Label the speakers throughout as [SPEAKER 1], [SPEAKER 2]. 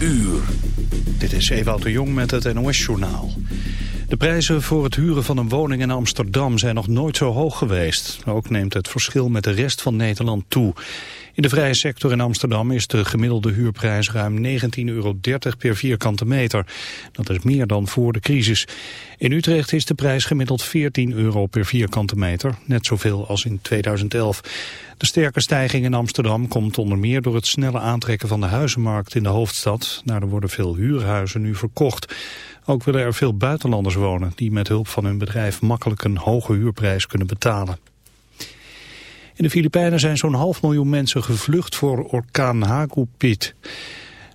[SPEAKER 1] uur.
[SPEAKER 2] Dit is Ewout de Jong met het NOS-journaal. De prijzen voor het huren van een woning in Amsterdam zijn nog nooit zo hoog geweest. Ook neemt het verschil met de rest van Nederland toe. In de vrije sector in Amsterdam is de gemiddelde huurprijs ruim 19,30 euro per vierkante meter. Dat is meer dan voor de crisis. In Utrecht is de prijs gemiddeld 14 euro per vierkante meter, net zoveel als in 2011. De sterke stijging in Amsterdam komt onder meer door het snelle aantrekken van de huizenmarkt in de hoofdstad. Daar worden veel huurhuizen nu verkocht. Ook willen er veel buitenlanders wonen die met hulp van hun bedrijf makkelijk een hoge huurprijs kunnen betalen. In de Filipijnen zijn zo'n half miljoen mensen gevlucht voor orkaan Hagupit.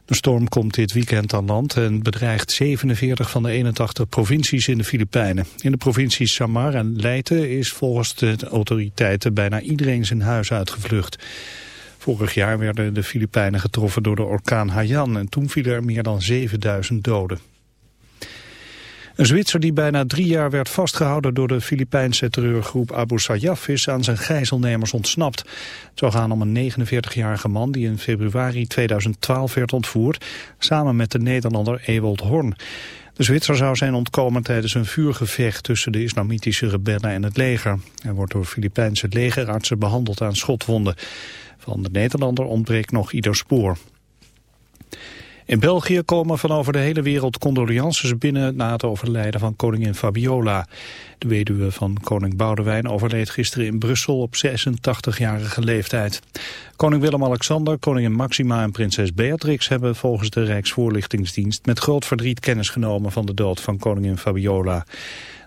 [SPEAKER 2] De storm komt dit weekend aan land en bedreigt 47 van de 81 provincies in de Filipijnen. In de provincies Samar en Leyte is volgens de autoriteiten bijna iedereen zijn huis uitgevlucht. Vorig jaar werden de Filipijnen getroffen door de orkaan Haiyan en toen vielen er meer dan 7000 doden. Een Zwitser die bijna drie jaar werd vastgehouden door de Filipijnse terreurgroep Abu Sayyaf is aan zijn gijzelnemers ontsnapt. Het zou gaan om een 49-jarige man die in februari 2012 werd ontvoerd, samen met de Nederlander Ewold Horn. De Zwitser zou zijn ontkomen tijdens een vuurgevecht tussen de islamitische rebellen en het leger. Hij wordt door Filipijnse legerartsen behandeld aan schotwonden. Van de Nederlander ontbreekt nog ieder spoor. In België komen van over de hele wereld condolences binnen na het overlijden van koningin Fabiola. De weduwe van koning Boudewijn overleed gisteren in Brussel op 86-jarige leeftijd. Koning Willem-Alexander, koningin Maxima en prinses Beatrix hebben volgens de Rijksvoorlichtingsdienst met groot verdriet kennis genomen van de dood van koningin Fabiola.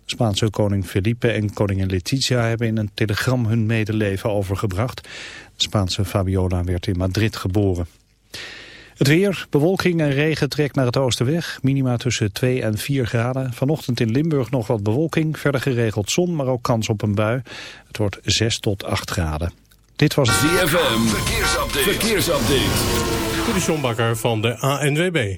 [SPEAKER 2] Spaanse koning Felipe en koningin Letizia hebben in een telegram hun medeleven overgebracht. De Spaanse Fabiola werd in Madrid geboren. Het weer, bewolking en regen trekt naar het oosten weg. Minima tussen 2 en 4 graden. Vanochtend in Limburg nog wat bewolking. Verder geregeld zon, maar ook kans op een bui. Het wordt 6 tot 8 graden. Dit was
[SPEAKER 1] ZFM. Verkeersupdate.
[SPEAKER 3] Verkeersupdate. De van de ANWB.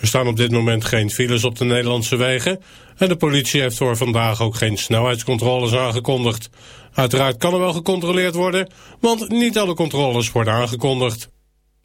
[SPEAKER 3] Er staan op dit moment geen files op de Nederlandse wegen. En de politie heeft voor vandaag ook geen snelheidscontroles aangekondigd. Uiteraard kan er wel gecontroleerd worden, want niet alle controles worden aangekondigd.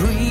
[SPEAKER 4] dream.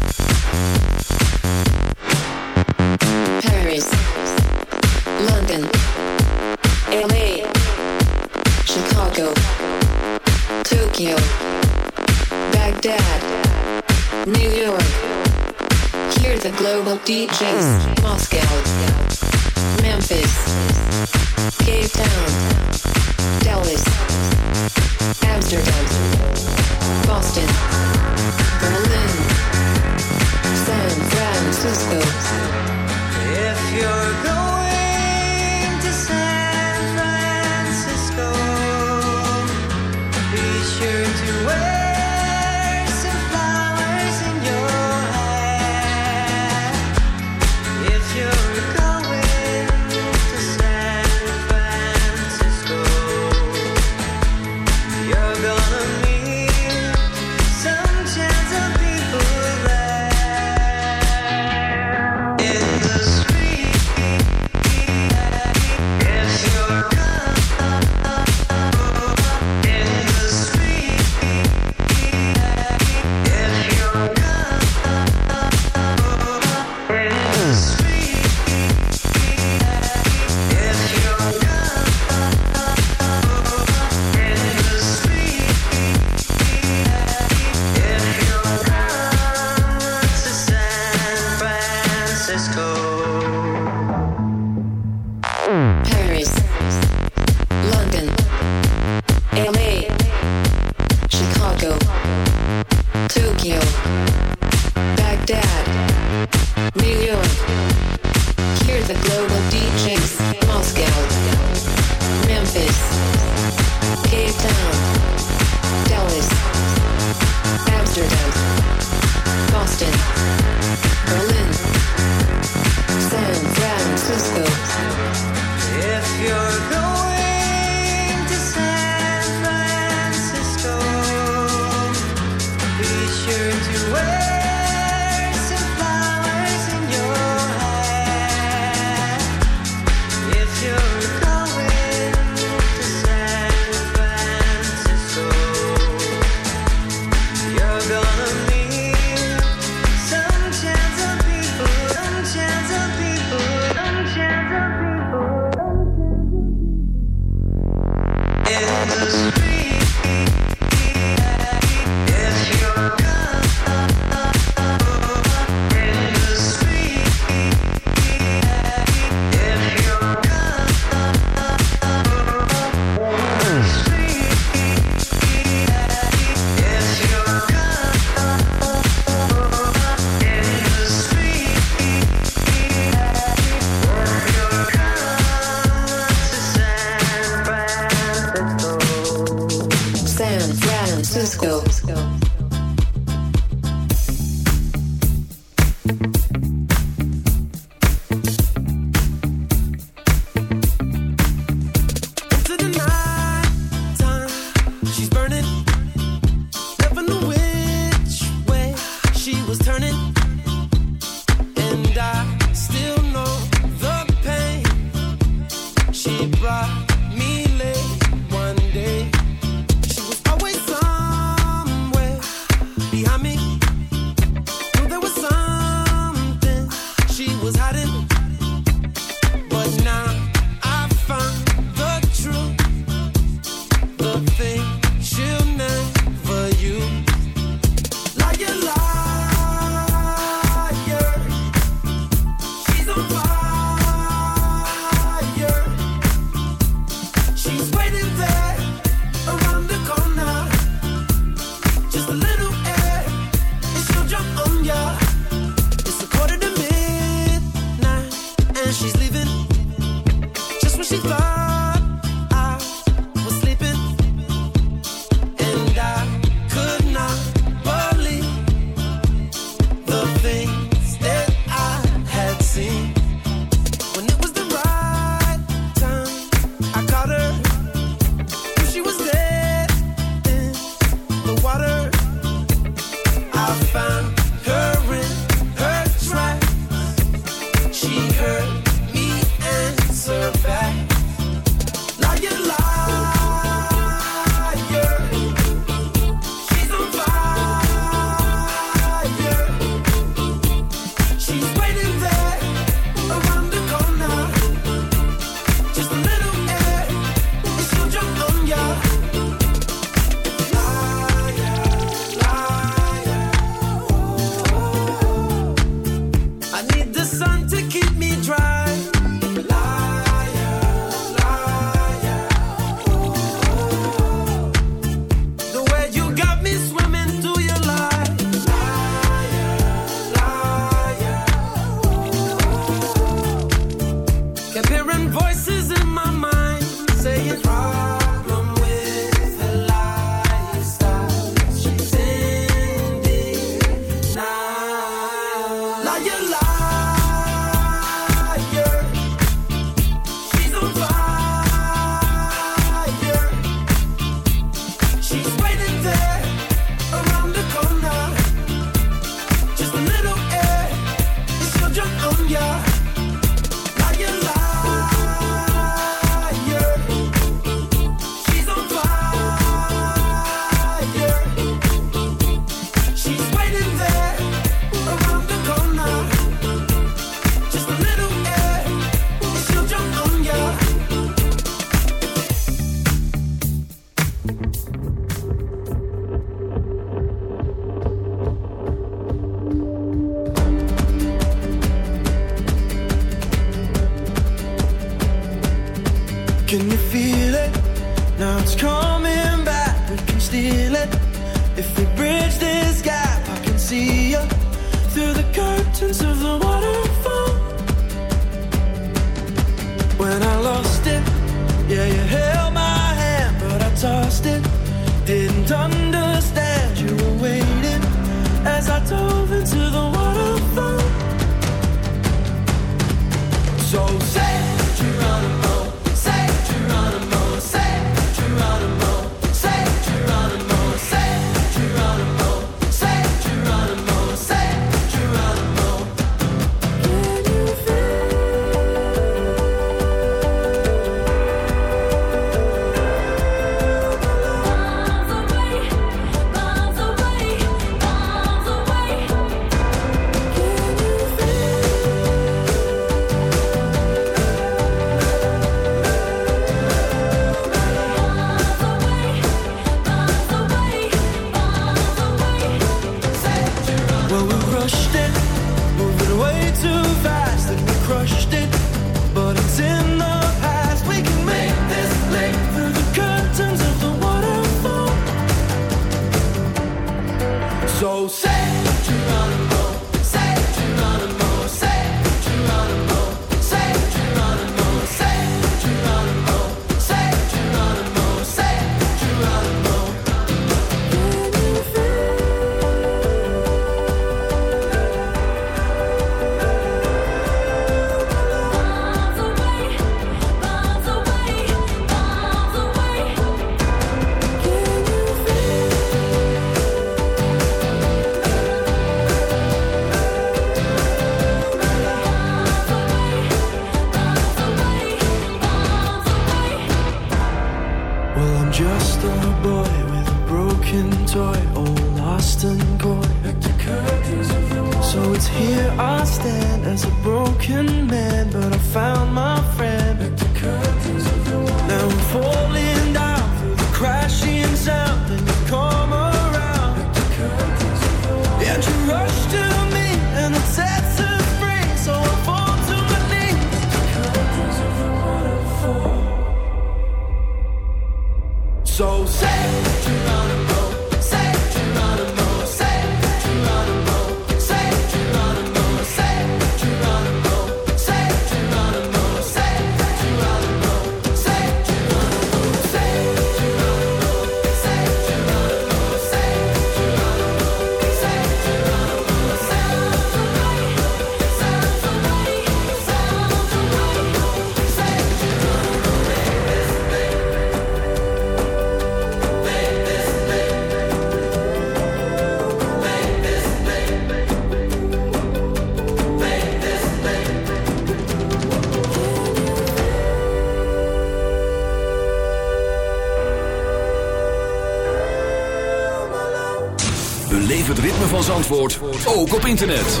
[SPEAKER 1] Zandvoort, ook op internet.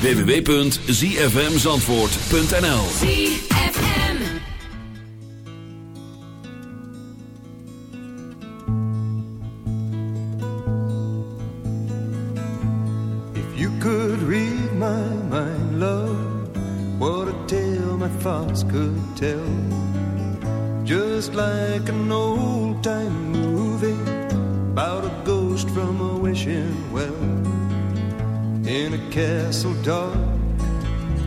[SPEAKER 1] www.zfmzandvoort.nl
[SPEAKER 5] If you could read my mind, love, what a tale my thoughts could tell. Just like an old time movie about a ghost from a wishing well. In a castle dark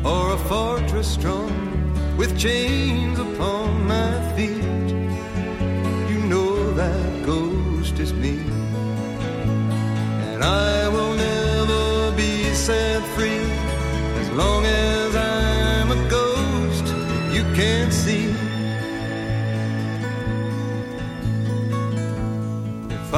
[SPEAKER 5] or a fortress strong with chains upon my feet. You know that ghost is me. And I will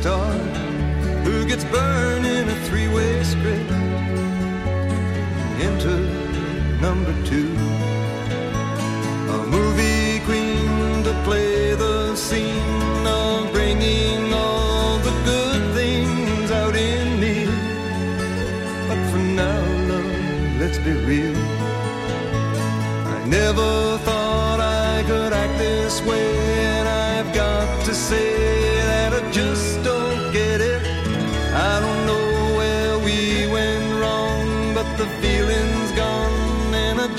[SPEAKER 5] star who gets burned in a three-way script.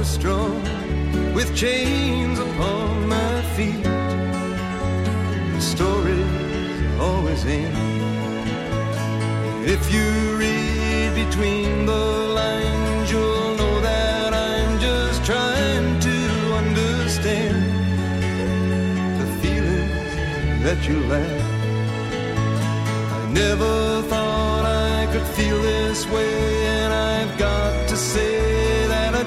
[SPEAKER 5] fortress strong with chains upon my feet. The story's always in. If you read between the lines, you'll know that I'm just trying to understand the feelings that you left. I never thought I could feel this way,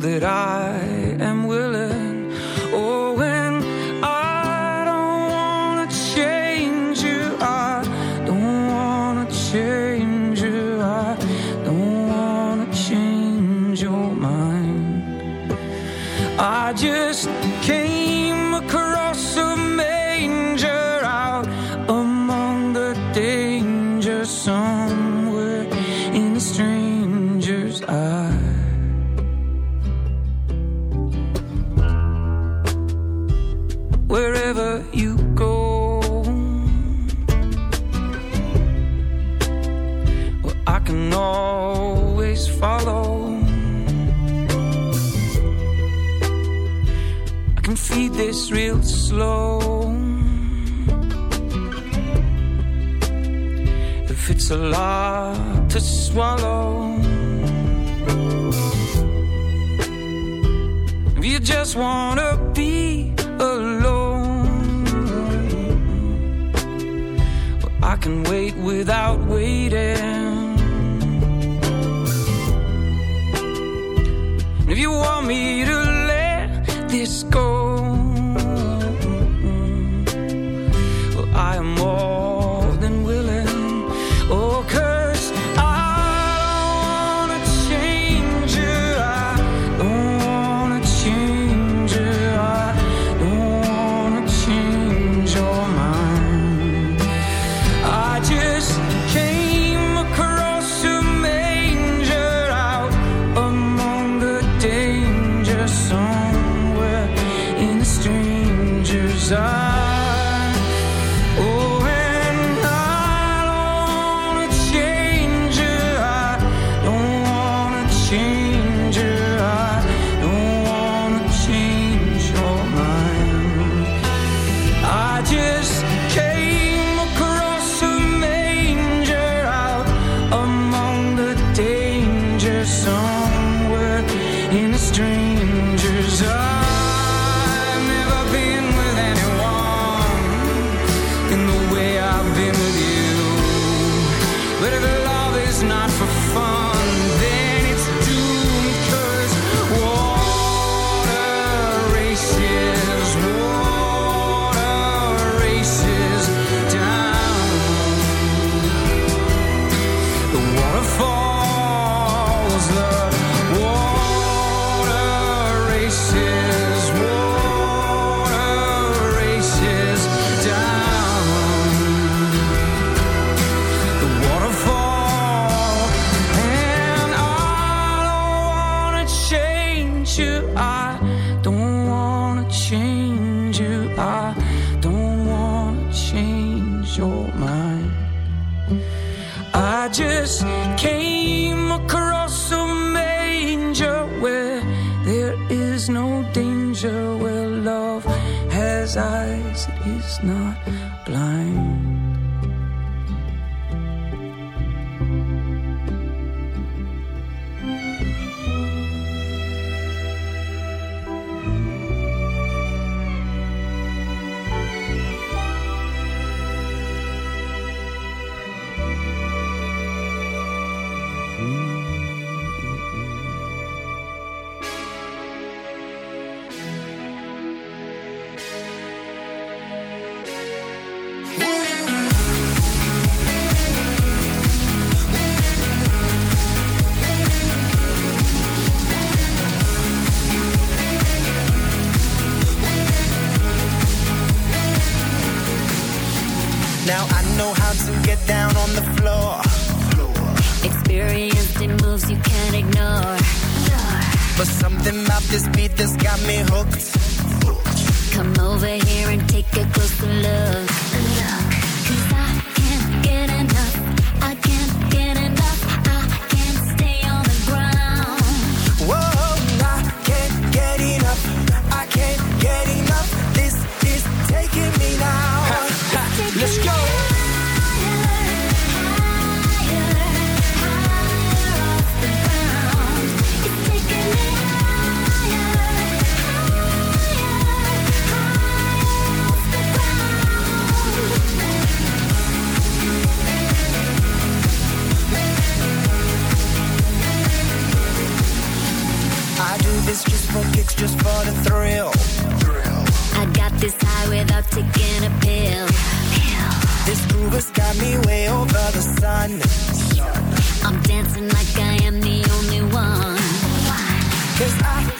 [SPEAKER 6] that I a lot to swallow. If you just wanna be alone, well, I can wait without waiting. If you want me to let this go, well, I am more. eyes, it is not blind.
[SPEAKER 7] This groove has got me way over the sun.
[SPEAKER 8] I'm dancing like I am the only one.
[SPEAKER 7] Cause I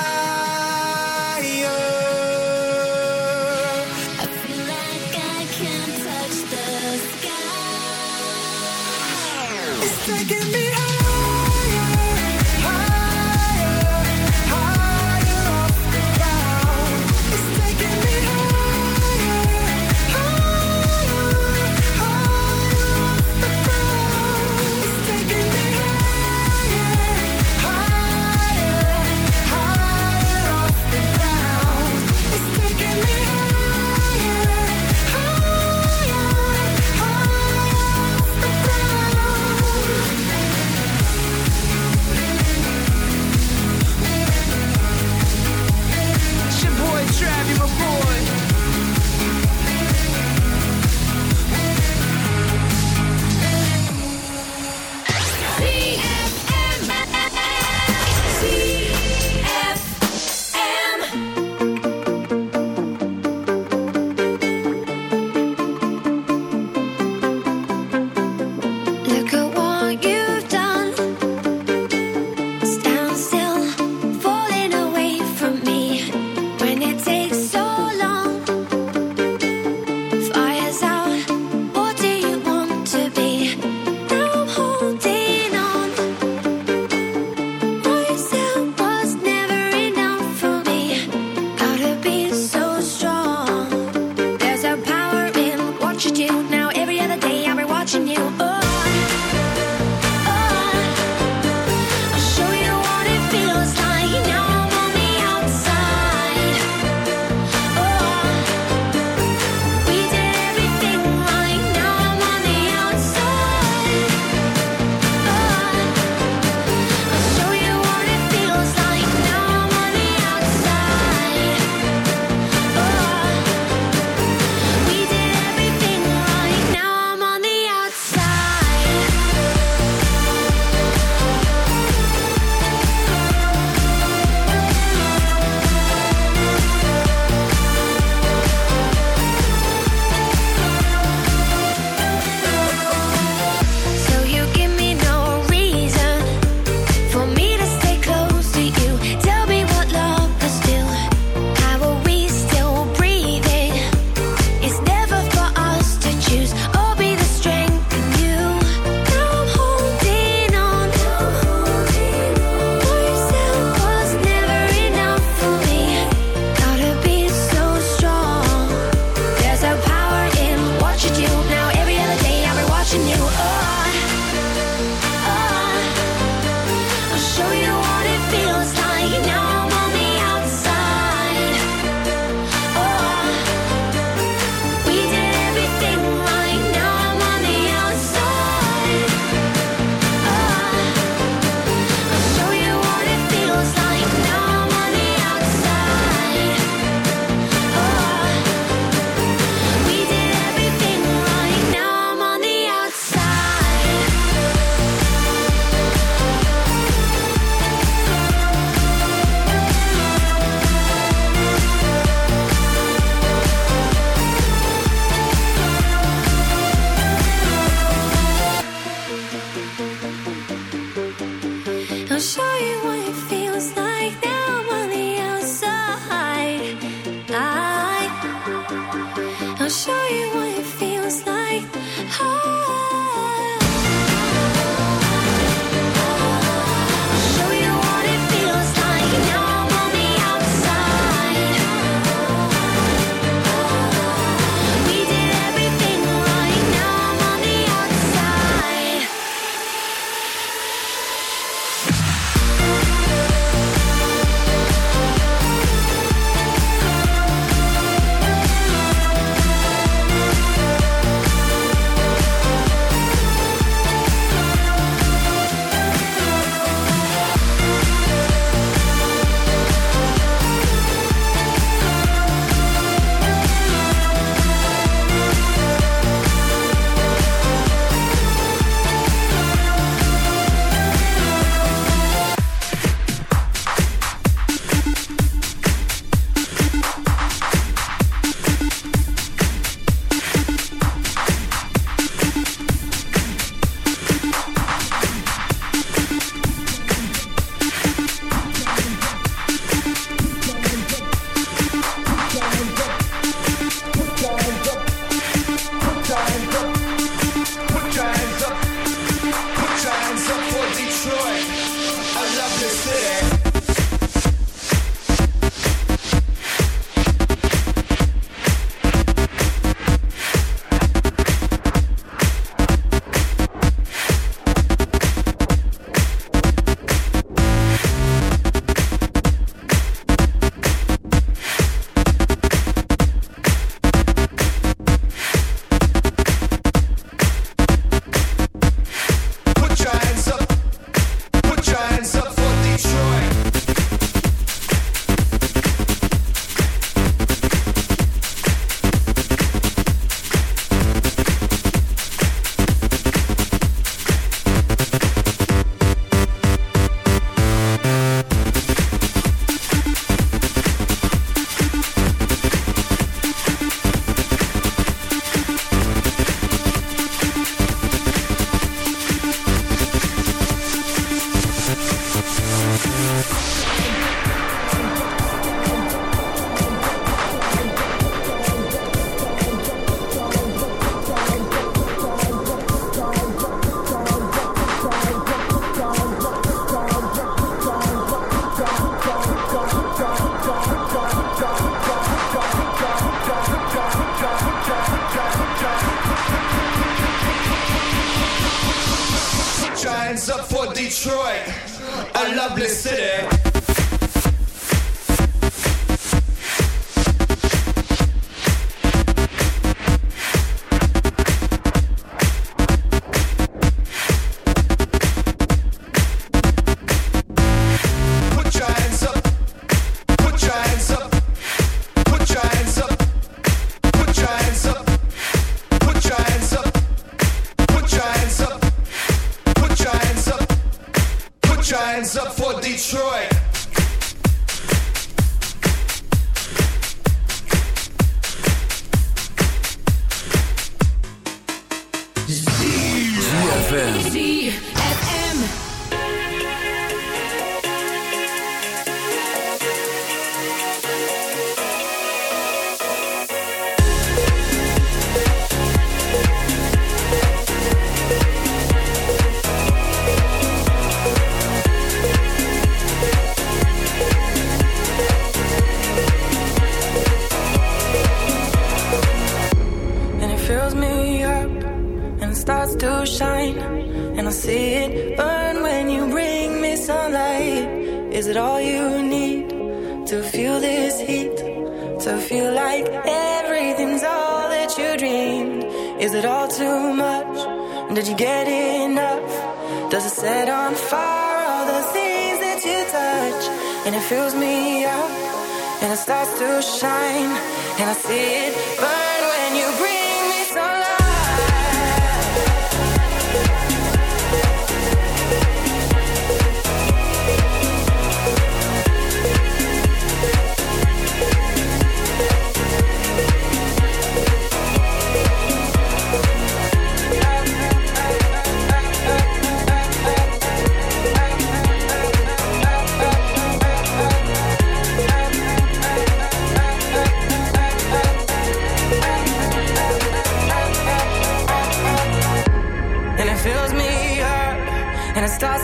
[SPEAKER 9] mine,
[SPEAKER 10] and I see it burn.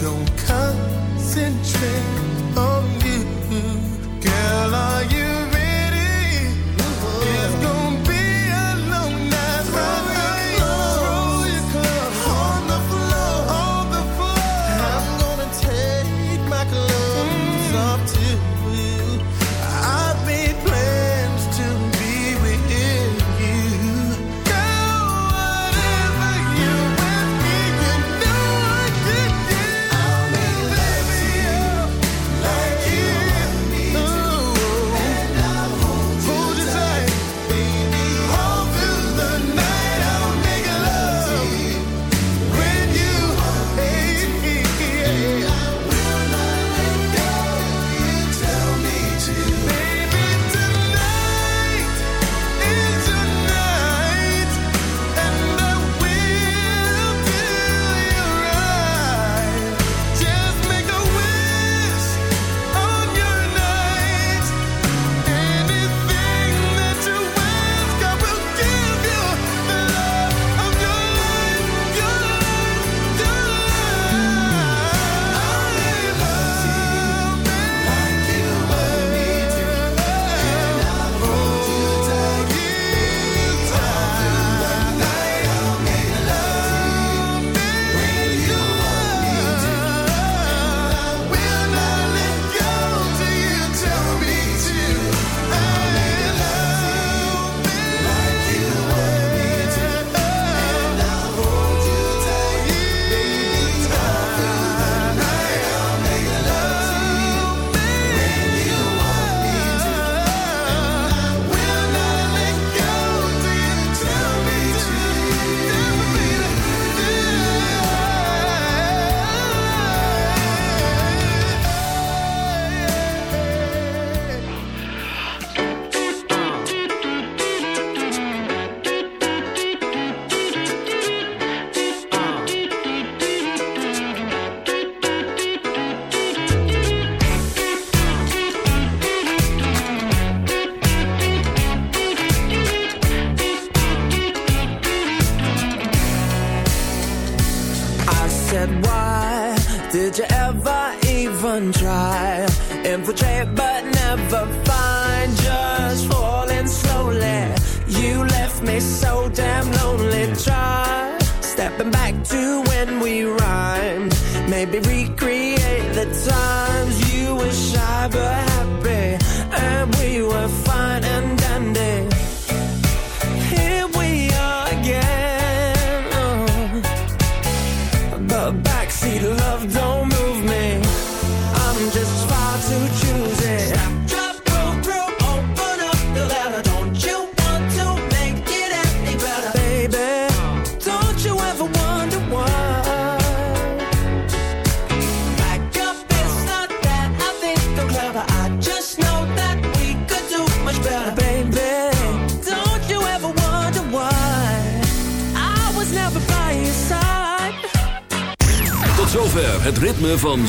[SPEAKER 11] don't concentrate on